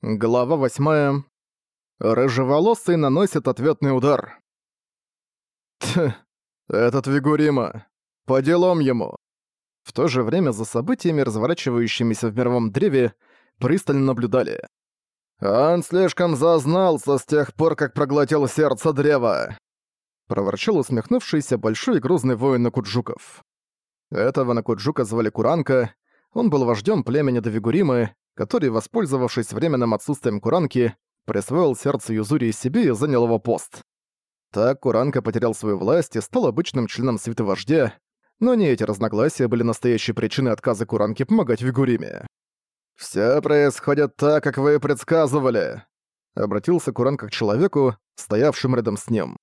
Глава 8. Рыжеволосый наносит ответный удар. Тх, этот Вигурима. По делам ему. В то же время за событиями, разворачивающимися в мировом древе, пристально наблюдали. «Он слишком зазнался с тех пор, как проглотил сердце древа», проворчал усмехнувшийся большой и грузный воин Накуджуков. Этого Накуджука звали Куранка, он был вождем племени Довигуримы, который, воспользовавшись временным отсутствием Куранки, присвоил сердце Юзури себе и занял его пост. Так Куранка потерял свою власть и стал обычным членом свиты вождя, но не эти разногласия были настоящей причиной отказа Куранки помогать Вигуриме. «Всё происходит так, как вы и предсказывали», — обратился Куранка к человеку, стоявшему рядом с ним.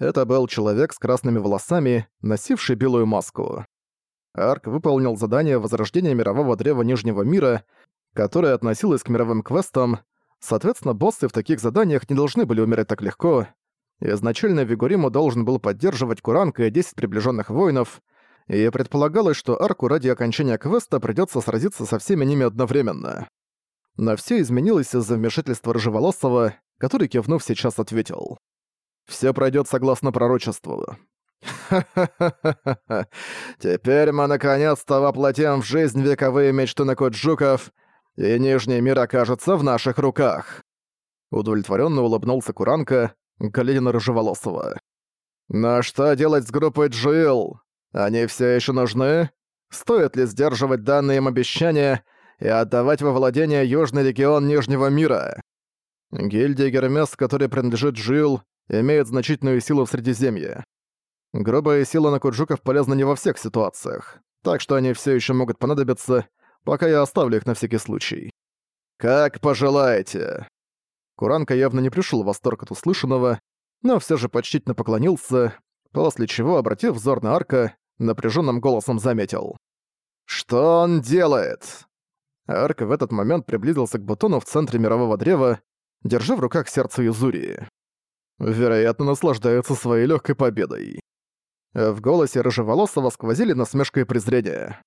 Это был человек с красными волосами, носивший белую маску. Арк выполнил задание возрождения мирового древа Нижнего мира которая относилась к мировым квестам, соответственно, боссы в таких заданиях не должны были умереть так легко. Изначально Вигуриму должен был поддерживать Куранка и 10 приближенных воинов, и предполагалось, что Арку ради окончания квеста придется сразиться со всеми ними одновременно. Но все изменилось из-за вмешательства Рыжеволосого, который, кивнув, сейчас ответил. Все пройдет согласно пророчеству. «Ха-ха-ха-ха-ха! Теперь мы наконец-то воплотим в жизнь вековые мечты Накоджуков и Нижний мир окажется в наших руках!» Удовлетворенно улыбнулся Куранка, глядя на Рыжеволосого. «Но что делать с группой Джилл? Они все еще нужны? Стоит ли сдерживать данные им обещания и отдавать во владение Южный регион Нижнего мира?» Гильдия Гермес, которой принадлежит Джилл, имеет значительную силу в Средиземье. Грубая сила на Куджуков полезна не во всех ситуациях, так что они все еще могут понадобиться, пока я оставлю их на всякий случай. Как пожелаете. Куранка явно не пришел в восторг от услышанного, но все же почтительно поклонился, после чего, обратив взор на Арка, напряженным голосом заметил. «Что он делает?» Арк в этот момент приблизился к бутону в центре мирового древа, держа в руках сердце Юзурии. Вероятно, наслаждается своей легкой победой. В голосе рыжеволосого сквозили насмешка и презрение.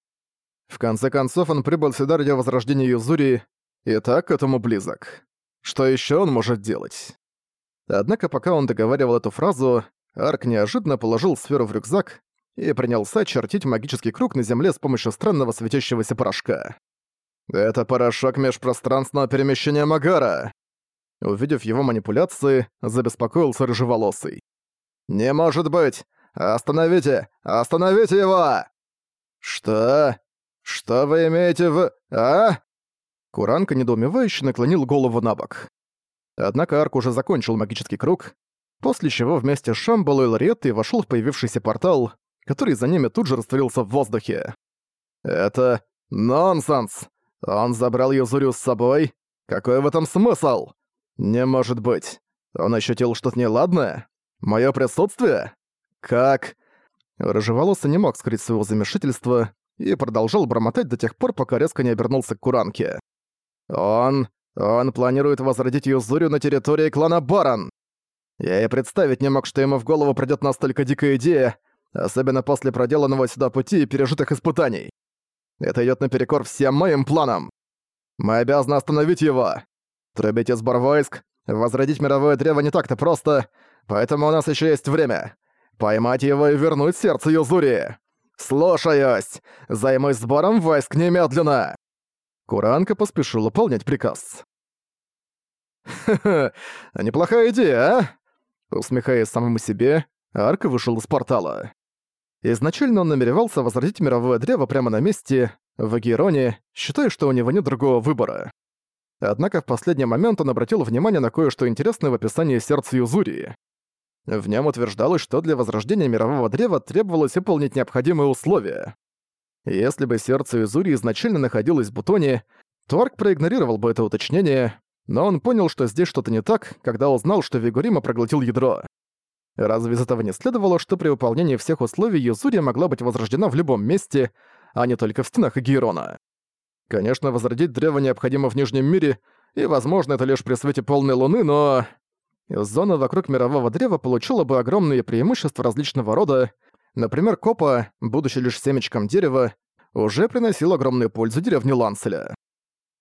В конце концов, он прибыл сюда ради возрождения Юзури, и так к этому близок. Что еще он может делать? Однако пока он договаривал эту фразу, Арк неожиданно положил сферу в рюкзак и принялся чертить магический круг на земле с помощью странного светящегося порошка. «Это порошок межпространственного перемещения Магара!» Увидев его манипуляции, забеспокоился рыжеволосый. «Не может быть! Остановите! Остановите его!» «Что? «Что вы имеете в... а?» Куранка недоумевающе наклонил голову на бок. Однако Арк уже закончил магический круг, после чего вместе с Шамбалой и Лореттой вошел в появившийся портал, который за ними тут же растворился в воздухе. «Это... нонсенс! Он забрал Юзурю с собой? Какой в этом смысл? Не может быть. Он ощутил что-то неладное? Моё присутствие? Как?» Рыжеволосый не мог скрыть своего замешательства, и продолжал бормотать до тех пор, пока резко не обернулся к Куранке. «Он... он планирует возродить Юзурю на территории клана Баран!» Я и представить не мог, что ему в голову придёт настолько дикая идея, особенно после проделанного сюда пути и пережитых испытаний. Это идёт наперекор всем моим планам. Мы обязаны остановить его. Трубить из войск, возродить мировое древо не так-то просто, поэтому у нас ещё есть время. Поймать его и вернуть сердце Юзури. «Слушаюсь! Займусь сбором войск немедленно!» Куранка поспешил выполнять приказ. «Ха-ха, неплохая идея, а?» Усмехаясь самому себе, Арк вышел из портала. Изначально он намеревался возродить мировое древо прямо на месте, в Агироне, считая, что у него нет другого выбора. Однако в последний момент он обратил внимание на кое-что интересное в описании сердца Юзурии. В нем утверждалось, что для возрождения мирового древа требовалось выполнить необходимые условия. Если бы сердце Изури изначально находилось в бутоне, то Арк проигнорировал бы это уточнение, но он понял, что здесь что-то не так, когда узнал, что Вигурима проглотил ядро. Разве из этого не следовало, что при выполнении всех условий Юзурия могла быть возрождена в любом месте, а не только в стенах Гейрона? Конечно, возродить древо необходимо в Нижнем мире, и, возможно, это лишь при свете полной луны, но... Зона вокруг мирового древа получила бы огромные преимущества различного рода. Например, Копа, будучи лишь семечком дерева, уже приносил огромную пользу деревне Ланселя.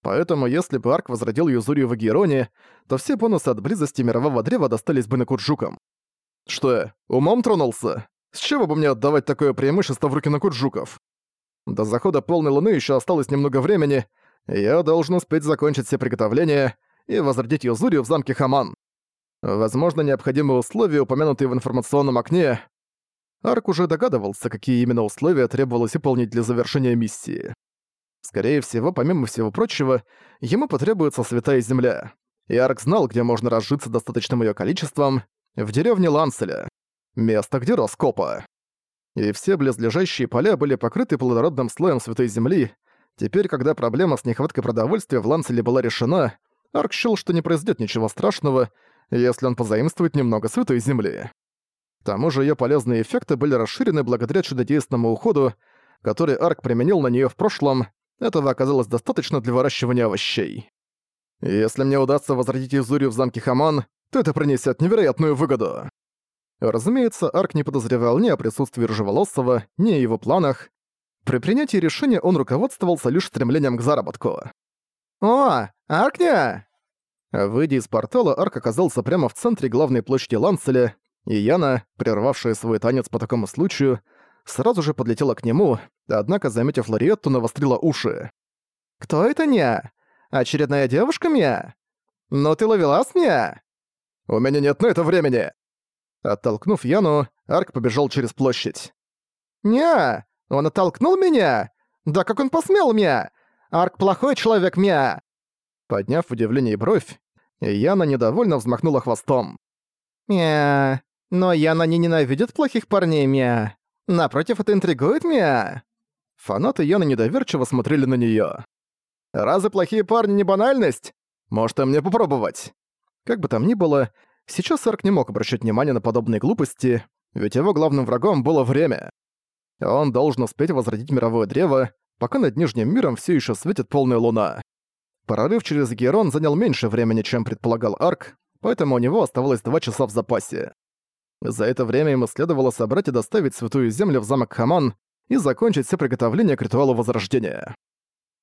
Поэтому если бы Арк возродил Юзурию в Агероне, то все бонусы от близости мирового древа достались бы Накуджукам. Что я, умом тронулся? С чего бы мне отдавать такое преимущество в руки Накуджуков? До захода полной луны еще осталось немного времени, я должен успеть закончить все приготовления и возродить Юзурию в замке Хаман. Возможно, необходимые условия, упомянутые в информационном окне. Арк уже догадывался, какие именно условия требовалось выполнить для завершения миссии. Скорее всего, помимо всего прочего, ему потребуется святая земля. И Арк знал, где можно разжиться достаточным ее количеством — в деревне Ланселя, место, где рос копа. И все близлежащие поля были покрыты плодородным слоем святой земли. Теперь, когда проблема с нехваткой продовольствия в Ланселе была решена, Арк счёл, что не произойдет ничего страшного, если он позаимствует немного святой земли. К тому же ее полезные эффекты были расширены благодаря чудодейственному уходу, который Арк применил на нее в прошлом, этого оказалось достаточно для выращивания овощей. Если мне удастся возродить Изурию в замке Хаман, то это принесет невероятную выгоду. Разумеется, Арк не подозревал ни о присутствии Рыжеволосого, ни о его планах. При принятии решения он руководствовался лишь стремлением к заработку. «О, Аркня!» Выйдя из портала, Арк оказался прямо в центре главной площади Ланцеля, и Яна, прервавшая свой танец по такому случаю, сразу же подлетела к нему, однако, заметив Лариетту, навострила уши. «Кто это Ня? Очередная девушка Мя? Ну ты ловилась Мя?» «У меня нет на это времени!» Оттолкнув Яну, Арк побежал через площадь. «Ня! Он оттолкнул меня? Да как он посмел, Мя? Арк плохой человек, Мя!» Подняв в удивлении бровь, Яна недовольно взмахнула хвостом. «Мя, но Яна не ненавидит плохих парней, Мя. Напротив, это интригует меня. Фанаты Яны недоверчиво смотрели на неё. «Разве плохие парни не банальность? Может, и мне попробовать?» Как бы там ни было, сейчас Арк не мог обращать внимание на подобные глупости, ведь его главным врагом было время. Он должен успеть возродить мировое древо, пока над Нижним миром всё ещё светит полная луна. Прорыв через Герон занял меньше времени, чем предполагал Арк, поэтому у него оставалось два часа в запасе. За это время ему следовало собрать и доставить Святую Землю в замок Хаман и закончить все приготовления к ритуалу Возрождения.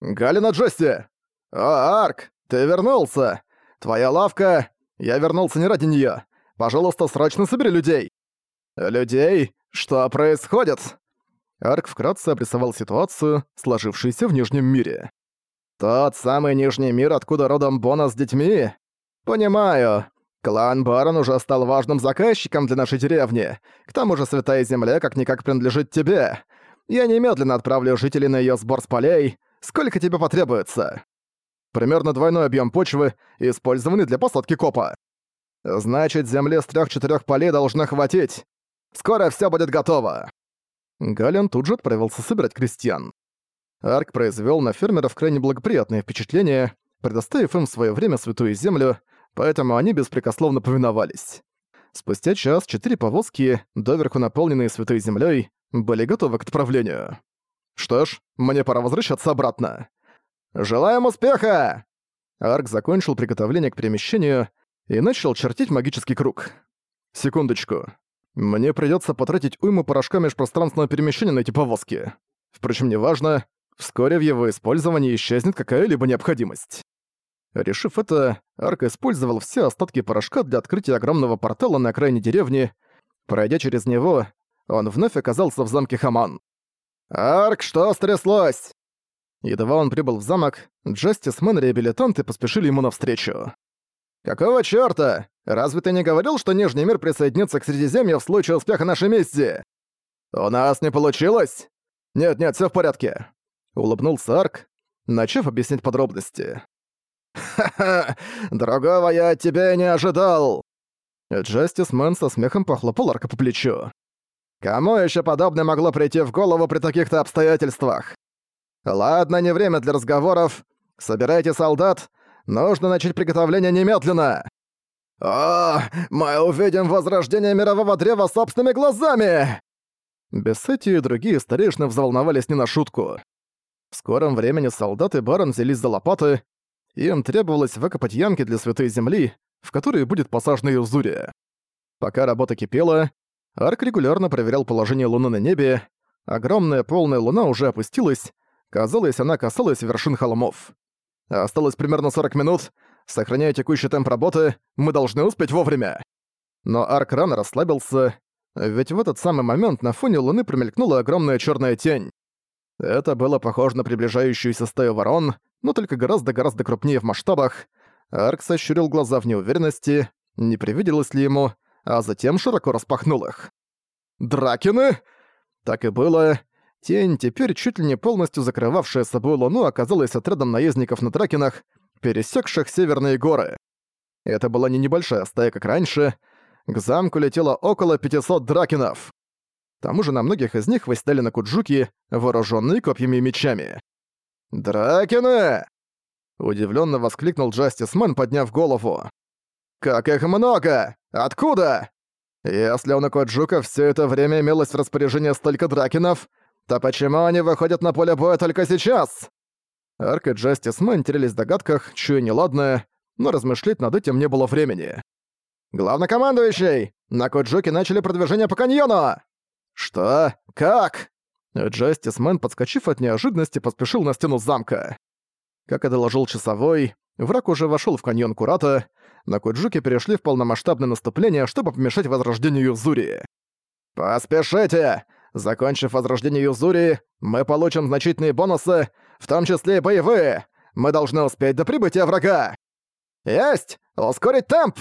«Галина Джесси! О, Арк, ты вернулся! Твоя лавка... Я вернулся не ради неё. Пожалуйста, срочно собери людей!» «Людей? Что происходит?» Арк вкратце обрисовал ситуацию, сложившуюся в Нижнем мире. «Тот самый Нижний мир, откуда родом Бона с детьми? Понимаю. Клан Барон уже стал важным заказчиком для нашей деревни. К тому же Святая Земля как-никак принадлежит тебе. Я немедленно отправлю жителей на её сбор с полей. Сколько тебе потребуется? Примерно двойной объем почвы, использованный для посадки копа. Значит, земли с трех-четырех полей должно хватить. Скоро все будет готово. Гален тут же отправился собирать крестьян. Арк произвел на фермеров крайне благоприятное впечатление, предоставив им в свое время святую землю, поэтому они беспрекословно повиновались. Спустя час четыре повозки, доверху наполненные святой землей, были готовы к отправлению. Что ж, мне пора возвращаться обратно. «Желаем успеха!» Арк закончил приготовление к перемещению и начал чертить магический круг. Секундочку. Мне придётся потратить уйму порошка межпространственного перемещения на эти повозки. Впрочем, неважно, вскоре в его использовании исчезнет какая-либо необходимость. Решив это, Арк использовал все остатки порошка для открытия огромного портала на окраине деревни. Пройдя через него, он вновь оказался в замке Хаман. «Арк, что стряслось?» Едва он прибыл в замок, Джастисмен и реабилитанты поспешили ему навстречу. «Какого чёрта? Разве ты не говорил, что Нижний мир присоединится к Средиземью в случае успеха нашей миссии?» «У нас не получилось?» «Нет-нет, всё в порядке», — улыбнулся Арк, начав объяснять подробности. «Ха-ха! Другого я от тебя не ожидал!» Джастис Мэн со смехом похлопал Арка по плечу. «Кому еще подобное могло прийти в голову при таких-то обстоятельствах? Ладно, не время для разговоров. Собирайте солдат. Нужно начать приготовление немедленно!» «О, мы увидим возрождение мирового древа собственными глазами!» Бессети и другие старейшины взволновались не на шутку. В скором времени солдаты барон взялись за лопаты, им требовалось выкопать ямки для святой земли, в которые будет посажена Юзурия. Пока работа кипела, Арк регулярно проверял положение Луны на небе. Огромная полная Луна уже опустилась, казалось, она касалась вершин холмов. Осталось примерно 40 минут. Сохраняя текущий темп работы, мы должны успеть вовремя. Но Арк рано расслабился, ведь в этот самый момент на фоне луны промелькнула огромная черная тень. Это было похоже на приближающуюся стаю ворон, но только гораздо-гораздо крупнее в масштабах. Арк сощурил глаза в неуверенности, не привиделось ли ему, а затем широко распахнул их. «Дракины!» Так и было. Тень, теперь чуть ли не полностью закрывавшая собой луну, оказалась отрядом наездников на дракинах, пересекших северные горы. Это была не небольшая стая, как раньше. К замку летело около 500 дракинов. К тому же на многих из них восседали на куджуки, вооруженные копьями и мечами. «Дракины!» Удивленно воскликнул Джастисмен, подняв голову. «Как их много! Откуда?» «Если у Накоджука все это время имелось в распоряжении столько дракинов, то почему они выходят на поле боя только сейчас?» Арк и Джастисмен терялись в догадках, чуя неладное, но размышлять над этим не было времени. «Главнокомандующий! На Коджуке начали продвижение по каньону!» «Что? Как?» Джастисмен, подскочив от неожиданности, поспешил на стену замка. Как и доложил часовой, враг уже вошел в каньон Курата, на Куджуке перешли в полномасштабное наступление, чтобы помешать возрождению Юзури. «Поспешите! Закончив возрождение Юзури, мы получим значительные бонусы, в том числе и боевые! Мы должны успеть до прибытия врага!» «Есть! Ускорить темп!»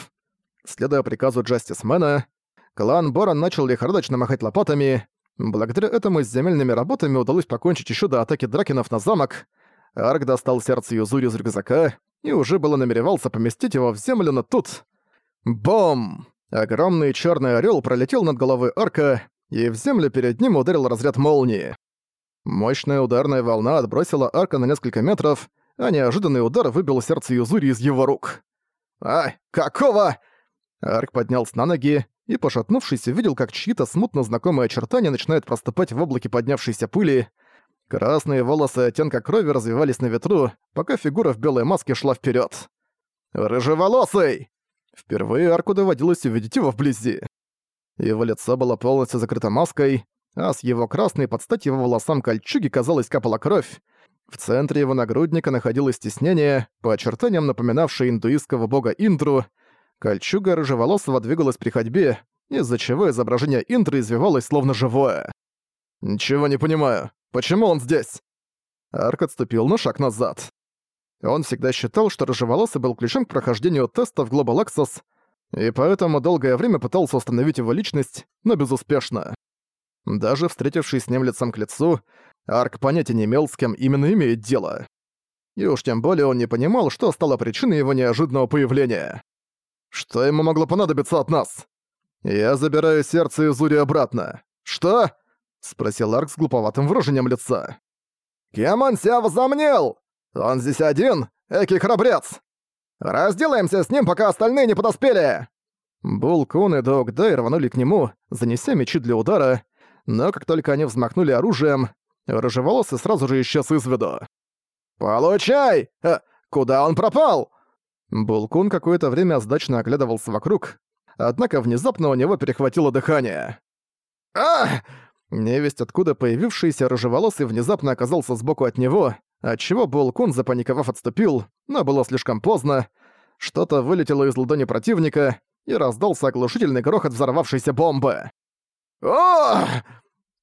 Следуя приказу Джастисмена, клан Борон начал лихорадочно махать лопатами. Благодаря этому с земельными работами удалось покончить еще до атаки дракенов на замок. Арк достал сердце Юзури из рюкзака и уже было намеревался поместить его в землю, но тут... Бом! Огромный черный орел пролетел над головой Арка, и в землю перед ним ударил разряд молнии. Мощная ударная волна отбросила Арка на несколько метров, а неожиданный удар выбил сердце Юзури из его рук. «Ай, какого?» Арк поднялся на ноги и, пошатнувшись, увидел, как чьи-то смутно знакомые очертания начинают проступать в облаке поднявшейся пыли. Красные волосы оттенка крови развивались на ветру, пока фигура в белой маске шла вперед. «Рыжеволосый!» Впервые Арку доводилось увидеть его вблизи. Его лицо было полностью закрыто маской, а с его красной под стать его волосам кольчуги, казалось, капала кровь. В центре его нагрудника находилось стеснение, по очертаниям напоминавшее индуистского бога Индру. Кольчуга рыжеволосого двигалась при ходьбе, из-за чего изображение Индры извивалось словно живое. «Ничего не понимаю. Почему он здесь?» Арк отступил на шаг назад. Он всегда считал, что Рыжеволосый был ключом к прохождению теста в Global Access, и поэтому долгое время пытался установить его личность, но безуспешно. Даже встретившись с ним лицом к лицу, Арк понятия не имел, с кем именно имеет дело. И уж тем более он не понимал, что стало причиной его неожиданного появления. Что ему могло понадобиться от нас? Я забираю сердце Изури обратно. Что? — спросил Арк с глуповатым выражением лица. «Кем он себя возомнил? Он здесь один, экий храбрец! Разделаемся с ним, пока остальные не подоспели!» Бул Кун и Дог Дай рванули к нему, занеся мечи для удара, но как только они взмахнули оружием, рыжеволосый сразу же исчез из виду. «Получай! Э, куда он пропал?» Булкун какое-то время сдачно оглядывался вокруг, однако внезапно у него перехватило дыхание. «Ах!» Невесть, откуда появившийся рыжеволосый внезапно оказался сбоку от него, отчего Булкун, запаниковав, отступил, но было слишком поздно. Что-то вылетело из ладони противника, и раздался оглушительный грохот взорвавшейся бомбы. о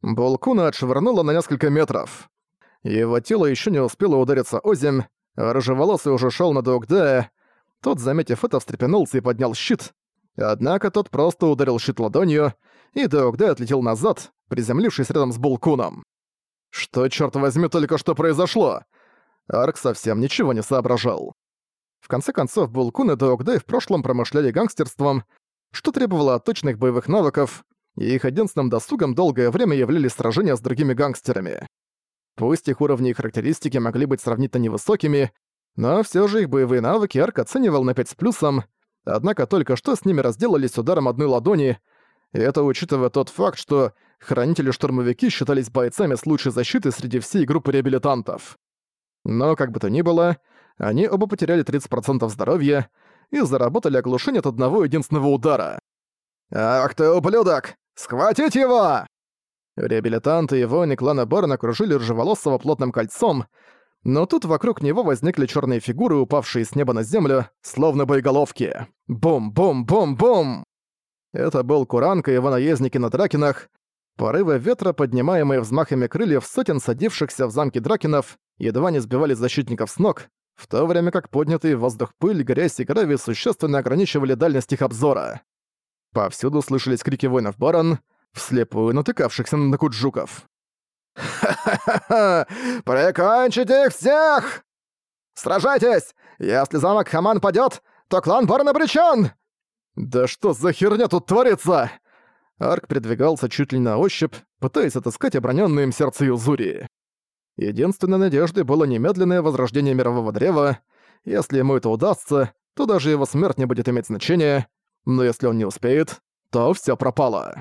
Булкуна отшвырнуло на несколько метров. Его тело еще не успело удариться о земь, а рыжеволосый уже шел на Дугдая. Тот, заметив это, встрепенулся и поднял щит. Однако тот просто ударил щит ладонью, и Дугдай отлетел назад, приземлившись рядом с Булкуном. Что, черт возьми, только что произошло? Арк совсем ничего не соображал. В конце концов, Булкун и Доогдай в прошлом промышляли гангстерством, что требовало точных боевых навыков, и их единственным досугом долгое время являлись сражения с другими гангстерами. Пусть их уровни и характеристики могли быть сравнительно невысокими, но все же их боевые навыки Арк оценивал на 5 с плюсом, однако только что с ними разделались ударом одной ладони, и это учитывая тот факт, что хранители-штурмовики считались бойцами с лучшей защиты среди всей группы реабилитантов. Но, как бы то ни было, они оба потеряли 30% здоровья и заработали оглушение от одного единственного удара. «Ах ты, ублюдок! Схватить его!» Реабилитанты и воины клана Борн окружили Ржеволосого плотным кольцом, Но тут вокруг него возникли черные фигуры, упавшие с неба на землю, словно боеголовки. Бум-бум-бум-бум! Это был Куранка и его наездники на Дракинах. Порывы ветра, поднимаемые взмахами крыльев сотен садившихся в замке Дракинов, едва не сбивали защитников с ног, в то время как поднятый в воздух пыль, грязь и гравий существенно ограничивали дальность их обзора. Повсюду слышались крики воинов Барон, вслепую натыкавшихся на куджуков. «Ха-ха-ха! Прикончите их всех! Сражайтесь! Если замок Хаман падёт, то клан Барон обречён!» «Да что за херня тут творится?» Арк передвигался чуть ли на ощупь, пытаясь отыскать обронённое им сердце Юзури. Единственной надеждой было немедленное возрождение мирового древа. Если ему это удастся, то даже его смерть не будет иметь значения, но если он не успеет, то всё пропало.